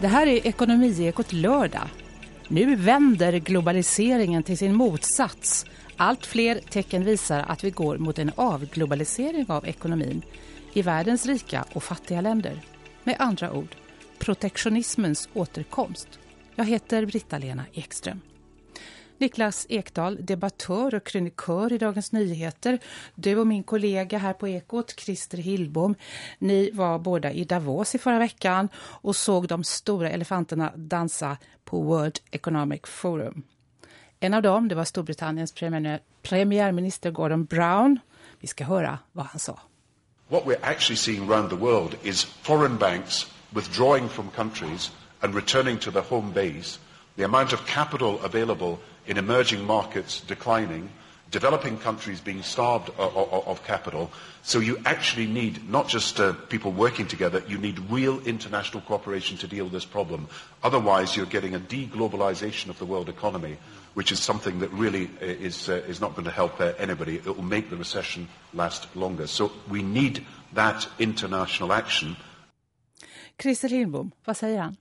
Det här är Ekonomiekot lördag. Nu vänder globaliseringen till sin motsats. Allt fler tecken visar att vi går mot en avglobalisering av ekonomin i världens rika och fattiga länder. Med andra ord, protektionismens återkomst. Jag heter Britta-Lena Ekström. Niklas Ekdal, debattör och krönikör i Dagens Nyheter. Du och min kollega här på Ekot, Christer Hillbom, ni var båda i Davos i förra veckan och såg de stora elefanterna dansa på World Economic Forum. En av dem det var Storbritanniens premiär, premiärminister Gordon Brown. Vi ska höra vad han sa. What we're actually seeing around the world is foreign banks withdrawing from countries and returning to their home base. The amount of capital available in emerging markets declining, developing countries being starved of, of, of capital. So you actually need not just uh, people working together, you need real international cooperation to deal with this problem. Otherwise, you're getting a deglobalization of the world economy, which is something that really uh, is, uh, is not going to help uh, anybody. It will make the recession last longer. So we need that international action. Christer Lindbom, vad säger han?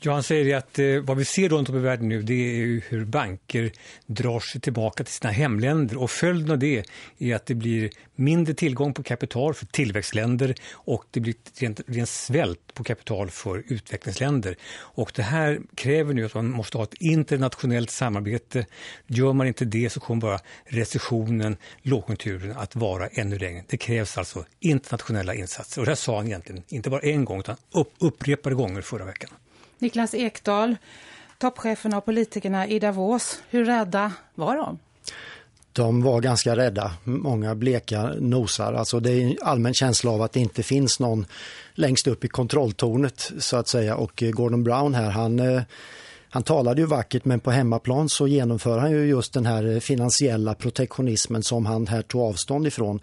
Ja, han säger att eh, vad vi ser runt om i världen nu det är hur banker drar sig tillbaka till sina hemländer och följden av det är att det blir mindre tillgång på kapital för tillväxtländer och det blir rent, rent svält på kapital för utvecklingsländer. Och det här kräver nu att man måste ha ett internationellt samarbete. Gör man inte det så kommer bara recessionen, lågkonjunkturen att vara ännu längre. Det krävs alltså internationella insatser och det här sa han egentligen inte bara en gång utan upp, upprepade gånger förra veckan. Niklas Ekdal, toppcheferna och politikerna i Davos, hur rädda var de? De var ganska rädda, många bleka nosar. Alltså det är en allmän känsla av att det inte finns någon längst upp i kontrolltornet så att säga. Och eh, Gordon Brown här, han, eh, han talade ju vackert men på hemmaplan så genomför han ju just den här eh, finansiella protektionismen som han här tog avstånd ifrån.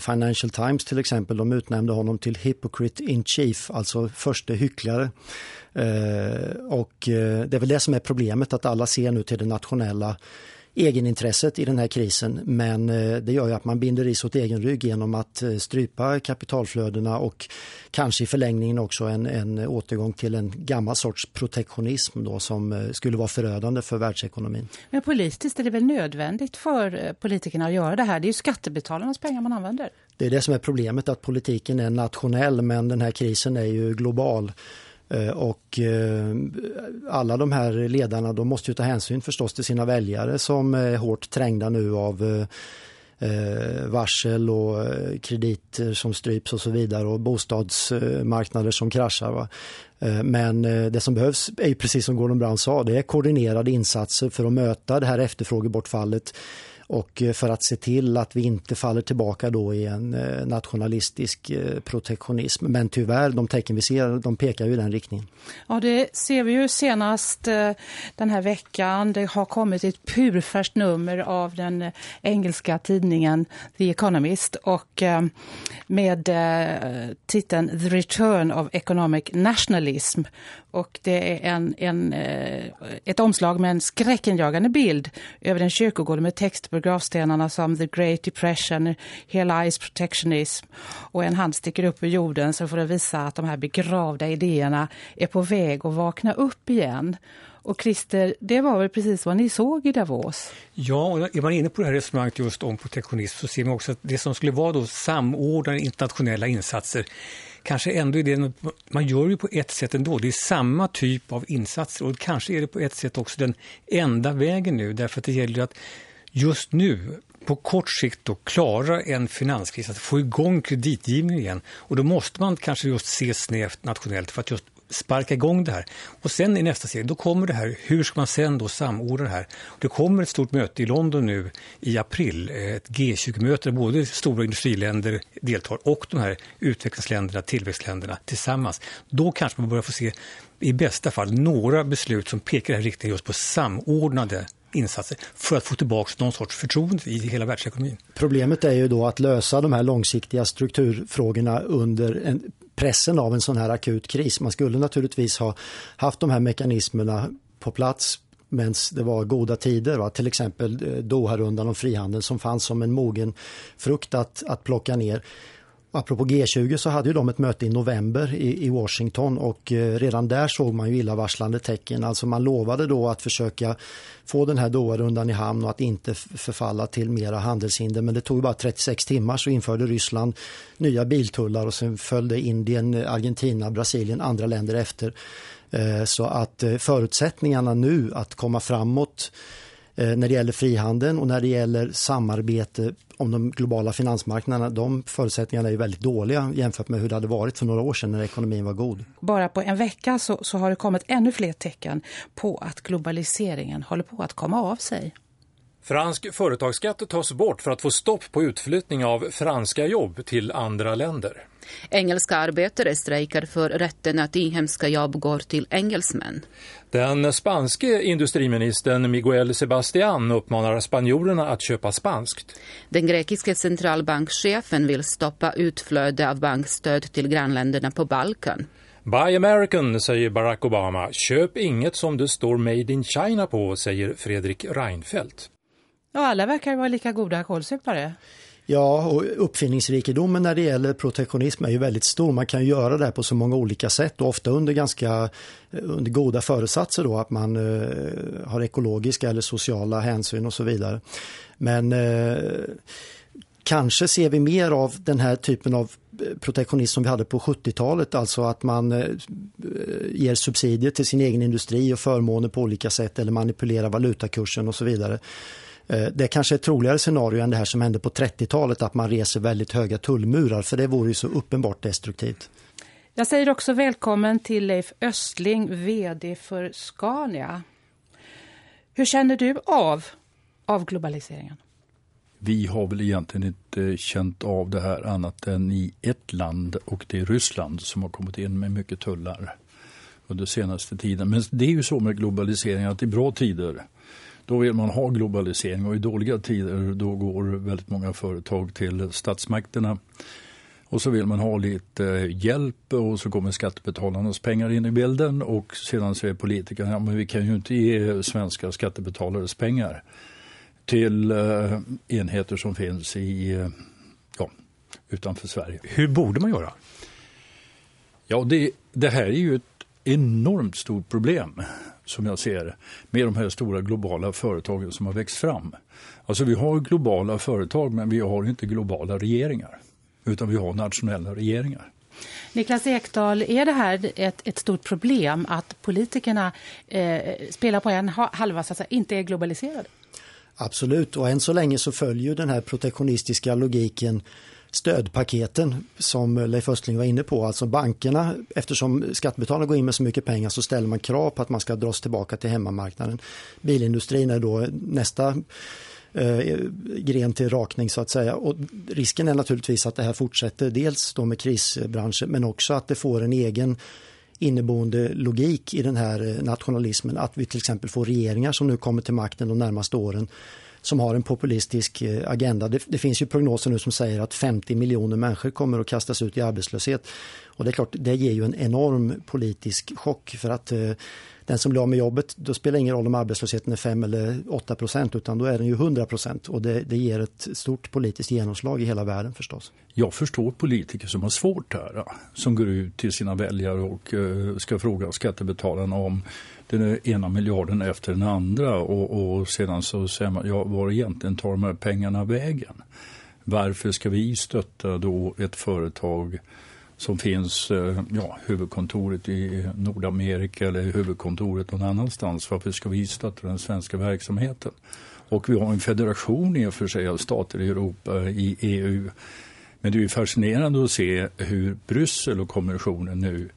Financial Times till exempel, de utnämnde honom till hypocrite in chief, alltså första hycklare. Och det är väl det som är problemet, att alla ser nu till det nationella egenintresset i den här krisen men det gör ju att man binder is åt egen rygg genom att strypa kapitalflödena och kanske i förlängningen också en, en återgång till en gammal sorts protektionism då som skulle vara förödande för världsekonomin. Men politiskt är det väl nödvändigt för politikerna att göra det här? Det är ju skattebetalarnas pengar man använder. Det är det som är problemet att politiken är nationell men den här krisen är ju global. Eh, och eh, alla de här ledarna de måste ju ta hänsyn förstås till sina väljare som är hårt trängda nu av eh, varsel och krediter som stryps och så vidare och bostadsmarknader som kraschar. Va? Men det som behövs är precis som Gordon Brown sa, det är koordinerade insatser för att möta det här efterfrågebortfallet och eh, för att se till att vi inte faller tillbaka då i en eh, nationalistisk eh, protektionism. Men tyvärr, de tecken vi ser, de pekar ju i den riktningen. Ja, det ser vi ju senast den här veckan. Det har kommit ett purfärskt nummer av den engelska tidningen The Economist och med titeln The Return of Economic Nationalism. Och det är en, en, eh, ett omslag med en skräckenjagande bild över en kyrkogård med text på gravstenarna som The Great Depression, Here Lies Protectionism och en hand sticker upp ur jorden så får det visa att de här begravda idéerna är på väg att vakna upp igen. Och Christer, det var väl precis vad ni såg i Davos? Ja, och är man inne på det här resonemanget just om protektionism så ser man också att det som skulle vara då samordnade internationella insatser kanske ändå är det man gör ju på ett sätt ändå. Det är samma typ av insatser och kanske är det på ett sätt också den enda vägen nu därför att det gäller att just nu på kort sikt då klara en finanskris, att få igång kreditgivningen igen. Och då måste man kanske just se snävt nationellt för att just sparka igång det här. Och sen i nästa serie, då kommer det här, hur ska man sen då samordna det här? Det kommer ett stort möte i London nu i april, eh, ett G20-möte där både stora industriländer deltar och de här utvecklingsländerna, tillväxtländerna tillsammans. Då kanske man börjar få se i bästa fall några beslut som pekar i här just på samordnade insatser för att få tillbaka någon sorts förtroende i hela världsekonomin. Problemet är ju då att lösa de här långsiktiga strukturfrågorna under en pressen av en sån här akut kris. Man skulle naturligtvis ha haft de här mekanismerna på plats medan det var goda tider. Va? Till exempel eh, Doha-rundan om frihandeln som fanns som en mogen frukt att, att plocka ner. Apropå G20 så hade ju de ett möte i november i, i Washington och eh, redan där såg man ju illavarslande tecken. Alltså man lovade då att försöka få den här Doha-rundan i hamn och att inte förfalla till mera handelshinder. Men det tog bara 36 timmar så införde Ryssland nya biltullar och sen följde Indien, Argentina, Brasilien, andra länder efter. Eh, så att eh, förutsättningarna nu att komma framåt Eh, när det gäller frihandeln och när det gäller samarbete om de globala finansmarknaderna, de förutsättningarna är väldigt dåliga jämfört med hur det hade varit för några år sedan när ekonomin var god. Bara på en vecka så, så har det kommit ännu fler tecken på att globaliseringen håller på att komma av sig. Fransk företagsskatt tas bort för att få stopp på utflyttning av franska jobb till andra länder. Engelska arbetare strejkar för rätten att inhemska jobb går till engelsmän. Den spanske industriministern Miguel Sebastián uppmanar spanjorerna att köpa spanskt. Den grekiska centralbankchefen vill stoppa utflöde av bankstöd till grannländerna på Balkan. Buy American, säger Barack Obama. Köp inget som det står Made in China på, säger Fredrik Reinfeldt. Ja, alla verkar vara lika goda kålsupare. Ja, och uppfinningsrikedomen när det gäller protektionism är ju väldigt stor. Man kan göra det på så många olika sätt och ofta under ganska eh, under goda föresatser då att man eh, har ekologiska eller sociala hänsyn och så vidare. Men eh, kanske ser vi mer av den här typen av eh, protektionism som vi hade på 70-talet, alltså att man eh, eh, ger subsidier till sin egen industri och förmåner på olika sätt eller manipulerar valutakursen och så vidare. Eh, det kanske är ett troligare scenario än det här som hände på 30-talet att man reser väldigt höga tullmurar för det vore ju så uppenbart destruktivt. Jag säger också välkommen till Leif Östling, vd för Scania. Hur känner du av, av globaliseringen? Vi har väl egentligen inte känt av det här annat än i ett land och det är Ryssland som har kommit in med mycket tullar under senaste tiden. Men det är ju så med globalisering att i bra tider då vill man ha globalisering och i dåliga tider då går väldigt många företag till statsmakterna och så vill man ha lite hjälp och så kommer skattebetalarnas pengar in i bilden och sedan säger politikerna ja, men vi kan ju inte ge svenska skattebetalares pengar till uh, enheter som finns i, uh, ja, utanför Sverige. Hur borde man göra? Ja, det, det här är ju ett enormt stort problem som jag ser det, med de här stora globala företagen som har växt fram. Alltså vi har globala företag men vi har inte globala regeringar utan vi har nationella regeringar. Niklas Ekdahl, är det här ett, ett stort problem att politikerna eh, spelar på en halva så att inte är globaliserade? Absolut, och än så länge så följer den här protektionistiska logiken stödpaketen som Leif Östling var inne på. Alltså bankerna, eftersom skattebetalarna går in med så mycket pengar så ställer man krav på att man ska dras tillbaka till hemmamarknaden. Bilindustrin är då nästa eh, gren till rakning så att säga. Och risken är naturligtvis att det här fortsätter dels då med krisbranscher men också att det får en egen inneboende logik i den här eh, nationalismen. Att vi till exempel får regeringar som nu kommer till makten de närmaste åren som har en populistisk eh, agenda. Det, det, finns ju prognoser nu som säger att 50 miljoner människor kommer att kastas ut i arbetslöshet. Och det är klart, det ger ju en enorm politisk chock för att eh, den som blir av med jobbet, då spelar det ingen roll om arbetslösheten är 5 eller 8 procent utan då är den ju 100 procent och det, det, ger ett stort politiskt genomslag i hela världen förstås. Jag förstår politiker som har svårt här, som går ut till sina väljare och eh, ska fråga skattebetalarna om den ena miljarden efter den andra och, och sedan så säger man, ja var egentligen tar de här pengarna vägen? Varför ska vi stötta då ett företag som finns, eh, ja, huvudkontoret i Nordamerika eller huvudkontoret någon annanstans. Varför ska vi stötta den svenska verksamheten? Och vi har en federation i och för sig av stater i Europa, i EU. Men det är fascinerande att se hur Bryssel och kommissionen nu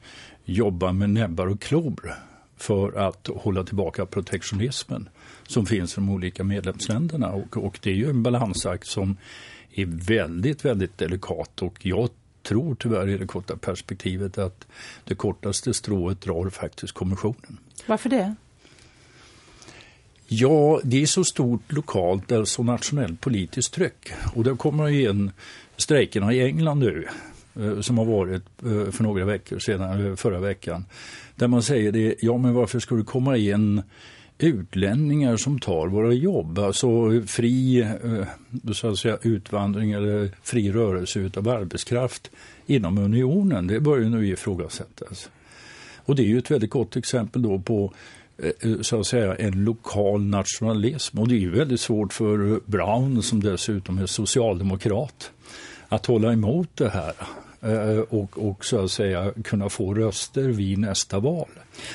jobbar med näbbar och klor för att hålla tillbaka protektionismen som finns i de olika medlemsländerna. Och, och det är ju en balansakt som är väldigt, väldigt delikat och jag tror tyvärr i det korta perspektivet att det kortaste strået drar faktiskt kommissionen. Varför det? Ja, det är så stort lokalt, alltså nationellt politiskt tryck. Och det kommer igen strejkerna i England nu eh, som har varit eh, för några veckor sedan, förra veckan. Där man säger det, ja men varför ska du komma in utlänningar som tar våra jobb. Alltså fri eh, så att säga, utvandring eller fri rörelse av arbetskraft inom unionen. Det börjar nu ifrågasättas. Och det är ju ett väldigt gott exempel då på eh, eh, så att säga en lokal nationalism. Och det är ju väldigt svårt för Brown som dessutom är socialdemokrat att hålla emot det här. Eh, och, och så att säga kunna få röster vid nästa val.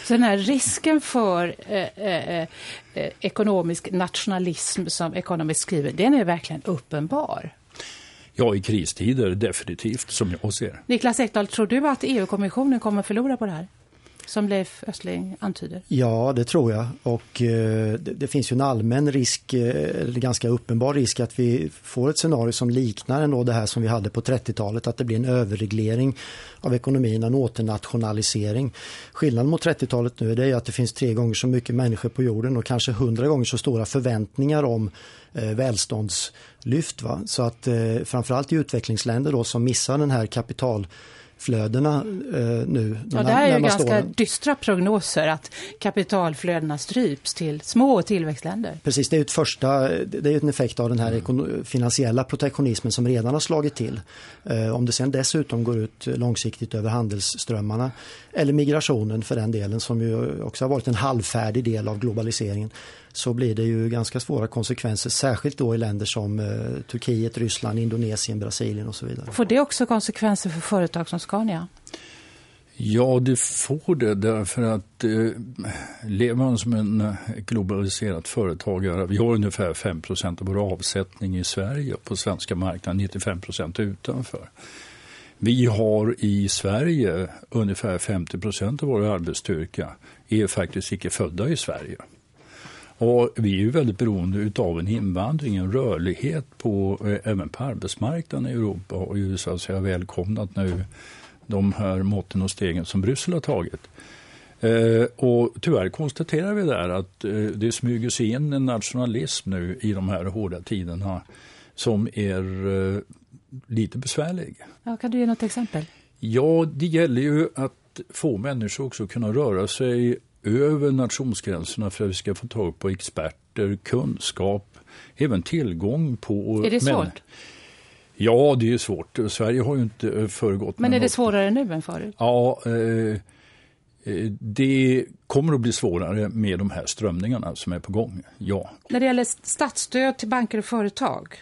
Så den här risken för eh, eh, eh, ekonomisk nationalism som Economist skriver, den är verkligen uppenbar? Ja, i kristider definitivt, som jag ser Niklas Ekdahl, tror du att EU-kommissionen kommer förlora på det här? Som Leif Östling antyder? Ja, det tror jag. Och eh, det, det, finns ju en allmän risk, eh, eller ganska uppenbar risk att vi får ett scenario som liknar ändå det här som vi hade på 30-talet, att det blir en överreglering av ekonomin, en åternationalisering. Skillnaden mot 30-talet nu är det att det finns tre gånger så mycket människor på jorden och kanske hundra gånger så stora förväntningar om eh, välståndslyft. Va? Så att eh, framförallt i utvecklingsländer då som missar den här kapital flödena eh, nu. Ja, det här är ju ganska åren. dystra prognoser att kapitalflödena stryps till små tillväxtländer. Precis, det är ett första, det är en effekt av den här mm. finansiella protektionismen som redan har slagit till. Eh, om det sen dessutom går ut långsiktigt över handelsströmmarna eller migrationen för den delen som ju också har varit en halvfärdig del av globaliseringen så blir det ju ganska svåra konsekvenser, särskilt då i länder som eh, Turkiet, Ryssland, Indonesien, Brasilien och så vidare. Får det också konsekvenser för företag som Scania? Ja, det får det därför att eh, lever man som en eh, globaliserad företagare, vi har ungefär 5% av vår avsättning i Sverige på svenska marknaden, 95% utanför. Vi har i Sverige ungefär 50% av vår arbetsstyrka är faktiskt icke födda i Sverige. Och vi är ju väldigt beroende av en invandring, en rörlighet på, eh, även på arbetsmarknaden i Europa och USA så jag välkomnat nu de här måtten och stegen som Bryssel har tagit. Eh, och tyvärr konstaterar vi där att eh, det smyger sig in en nationalism nu i de här hårda tiderna som är lite besvärlig. Ja, kan du ge något exempel? Ja, det gäller ju att få människor också kunna röra sig över nationsgränserna för att vi ska få tag på experter, kunskap, även tillgång på... Är det svårt? Ja, det är svårt. Sverige har ju inte eh, föregått Men är det svårare nu än förut? Ja, eh, eh, det kommer att bli svårare med de här strömningarna som är på gång, ja. När det gäller statsstöd till banker och företag,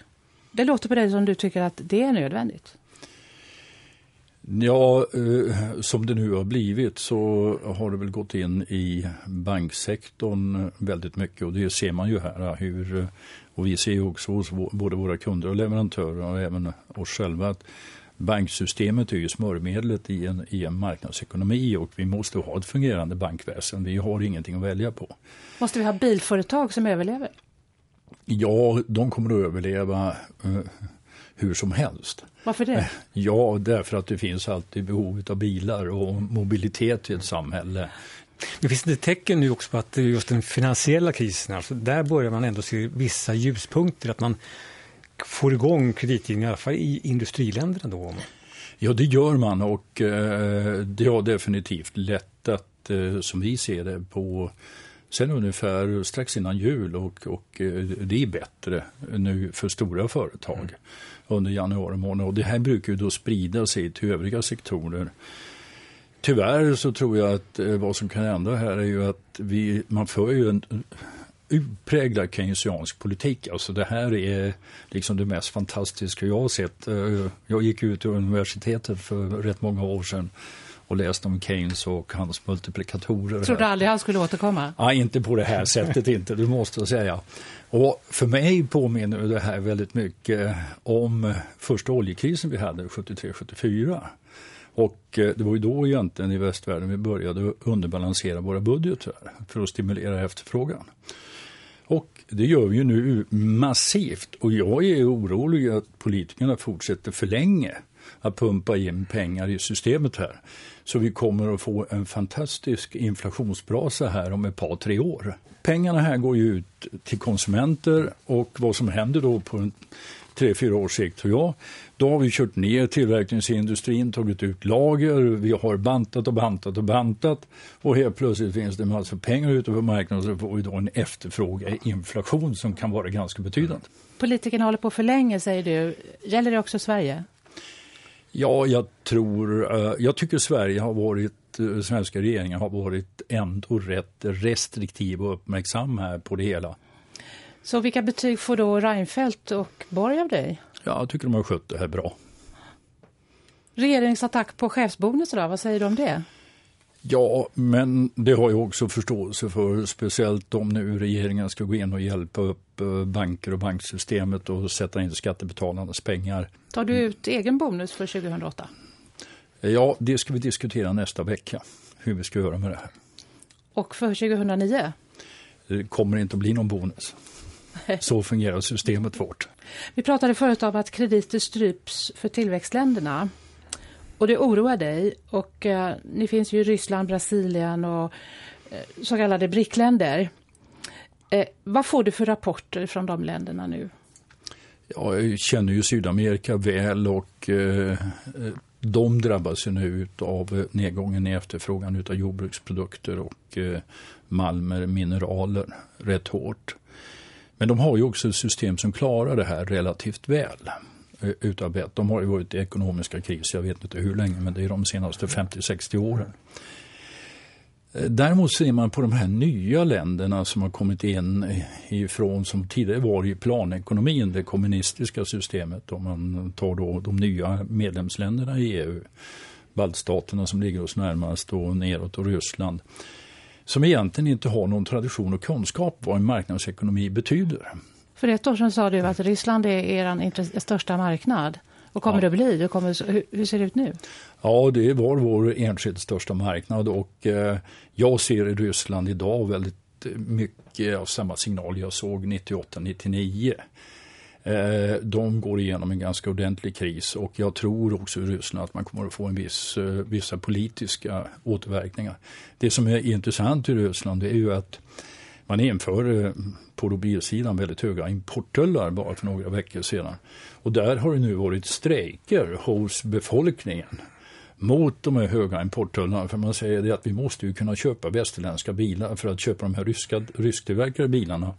det låter på dig som du tycker att det är nödvändigt. Ja, eh, som det nu har blivit så har det väl gått in i banksektorn väldigt mycket och det ser man ju här hur och vi ser ju också hos både våra kunder och leverantörer och även oss själva att banksystemet är ju smörjmedlet i en, i en marknadsekonomi och vi måste ha ett fungerande bankväsen. Vi har ingenting att välja på. Måste vi ha bilföretag som överlever? Ja, de kommer att överleva hur som helst. Varför det? Ja, därför att det finns alltid behov av bilar och mobilitet i ett samhälle. Det finns det tecken nu också på att just den finansiella krisen, alltså där börjar man ändå se vissa ljuspunkter, att man får igång kreditgivning i alla fall i industriländerna då? Ja, det gör man och eh, det har definitivt lättat, eh, som vi ser det, på sen ungefär strax innan jul och, och eh, det är bättre nu för stora företag mm. under januari månad. Och det här brukar ju då sprida sig till övriga sektorer. Tyvärr så tror jag att eh, vad som kan hända här är ju att vi, man för ju en utpräglad keynesiansk politik. Alltså det här är liksom det mest fantastiska jag har sett. Eh, jag gick ut ur universitetet för rätt många år sedan och läste om Keynes och hans multiplikatorer. Trodde aldrig han skulle återkomma? Nej, inte på det här sättet inte, det måste säga. Och för mig påminner det här väldigt mycket om första oljekrisen vi hade 73-74. Och eh, det var ju då egentligen i västvärlden vi började underbalansera våra budgetar för att stimulera efterfrågan. Och det gör vi ju nu massivt och jag är orolig att politikerna fortsätter för länge att pumpa in pengar i systemet här. Så vi kommer att få en fantastisk inflationsbrasa här om ett par, tre år. Pengarna här går ju ut till konsumenter och vad som händer då på en tre, fyra års sikt tror jag. Då har vi kört ner tillverkningsindustrin, tagit ut lager, vi har bantat och bantat och bantat och helt plötsligt finns det en massa pengar ute på marknaden och så får vi då en efterfrågeinflation som kan vara ganska betydande. Politikerna håller på för länge säger du. Gäller det också Sverige? Ja, jag tror, eh, jag tycker Sverige har varit, eh, svenska regeringen har varit ändå rätt restriktiv och uppmärksam här på det hela. Så vilka betyg får då Reinfeldt och Borg av dig? Ja, jag tycker de har skött det här bra. Regeringsattack på chefsbonus då, vad säger du om det? Ja, men det har jag också förståelse för, speciellt om nu regeringen ska gå in och hjälpa upp eh, banker och banksystemet och sätta in skattebetalarnas pengar. Tar du ut egen bonus för 2008? Ja, det ska vi diskutera nästa vecka, hur vi ska göra med det här. Och för 2009? Det kommer inte att bli någon bonus. Så fungerar systemet vårt. Vi pratade förut om att krediter stryps för tillväxtländerna. Och det oroar dig. Och eh, ni finns ju i Ryssland, Brasilien och eh, så kallade BRIC-länder. Eh, vad får du för rapporter från de länderna nu? Ja, jag känner ju Sydamerika väl och eh, eh de drabbas ju nu av nedgången i efterfrågan av jordbruksprodukter och eh, malmer, mineraler rätt hårt. Men de har ju också ett system som klarar det här relativt väl Eh, utarbetat. De har ju varit i ekonomiska kriser, jag vet inte hur länge, men det är de senaste 50-60 åren. Eh, däremot ser man på de här nya länderna som har kommit in eh, ifrån, som tidigare var i planekonomin, det kommunistiska systemet, om man tar då de nya medlemsländerna i EU, baltstaterna som ligger oss närmast och neråt och Ryssland som egentligen inte har någon tradition och kunskap vad en marknadsekonomi betyder. För ett år sedan sa du att Ryssland är er största marknad. Och kommer ja. det bli? Det kommer, hur, hur, ser det ut nu? Ja, det var vår enskilt största marknad och eh, jag ser i Ryssland idag väldigt mycket av samma signal jag såg 98-99. Eh, de går igenom en ganska ordentlig kris och jag tror också i Ryssland att man kommer att få en viss, eh, vissa politiska återverkningar. Det som är intressant i Ryssland är ju att man inför eh, på mobilsidan väldigt höga importtullar bara för några veckor sedan. Och där har det nu varit strejker hos befolkningen mot de här höga importtullarna. För man säger det att vi måste ju kunna köpa västerländska bilar för att köpa de här ryska, rysktillverkade bilarna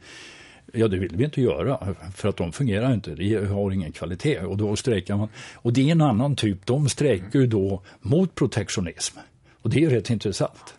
Ja, det vill vi inte göra för att de fungerar inte. De har ingen kvalitet och då strejkar man. Och det är en annan typ. De strejkar ju då mot protektionism. Och det är rätt intressant.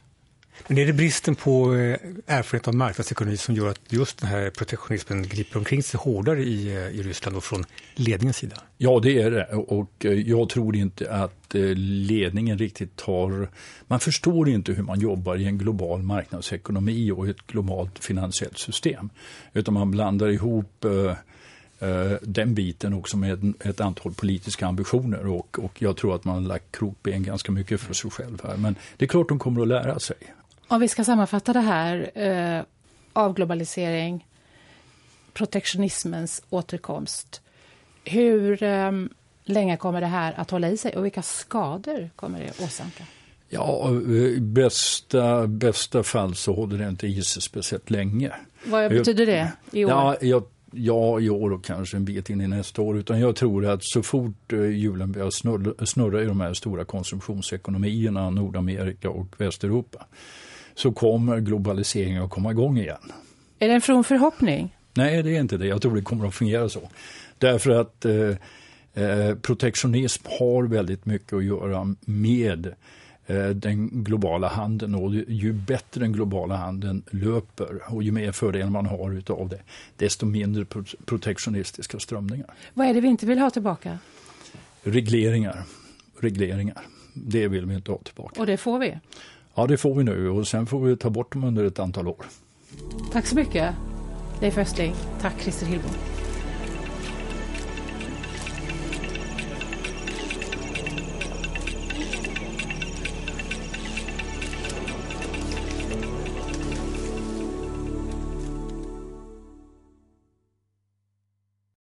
Men är det bristen på eh, erfarenhet av marknadsekonomi som gör att just den här protektionismen griper omkring sig hårdare i, eh, i Ryssland och från ledningens sida? Ja, det är det. Och eh, jag tror inte att ledningen riktigt tar... Man förstår inte hur man jobbar i en global marknadsekonomi och ett globalt finansiellt system. Utan man blandar ihop den biten också med ett antal politiska ambitioner och, och jag tror att man har lagt krokben ganska mycket för sig själv här. Men det är klart de kommer att lära sig. Om vi ska sammanfatta det här, eh, avglobalisering, protektionismens återkomst. Hur eh, länge kommer det här att hålla i sig och vilka skador kommer det åsamka? Ja, i bästa, bästa fall så håller det inte i sig speciellt länge. Vad betyder det i år? Ja, jag, ja, i år och kanske en bit in i nästa år. Utan jag tror att så fort eh, hjulen börjar snurra, snurra i de här stora konsumtionsekonomierna, Nordamerika och Västeuropa, så kommer globaliseringen att komma igång igen. Är det en from förhoppning? Nej, det är inte det. Jag tror det kommer att fungera så. Därför att eh, eh, protektionism har väldigt mycket att göra med eh, den globala handeln och ju bättre den globala handeln löper och ju mer fördelar man har utav det, desto mindre protektionistiska strömningar. Vad är det vi inte vill ha tillbaka? Regleringar. Regleringar. Det vill vi inte ha tillbaka. Och det får vi? Ja, det får vi nu och sen får vi ta bort dem under ett antal år. Tack så mycket, Leif Östling. Tack, Christer Hillbom.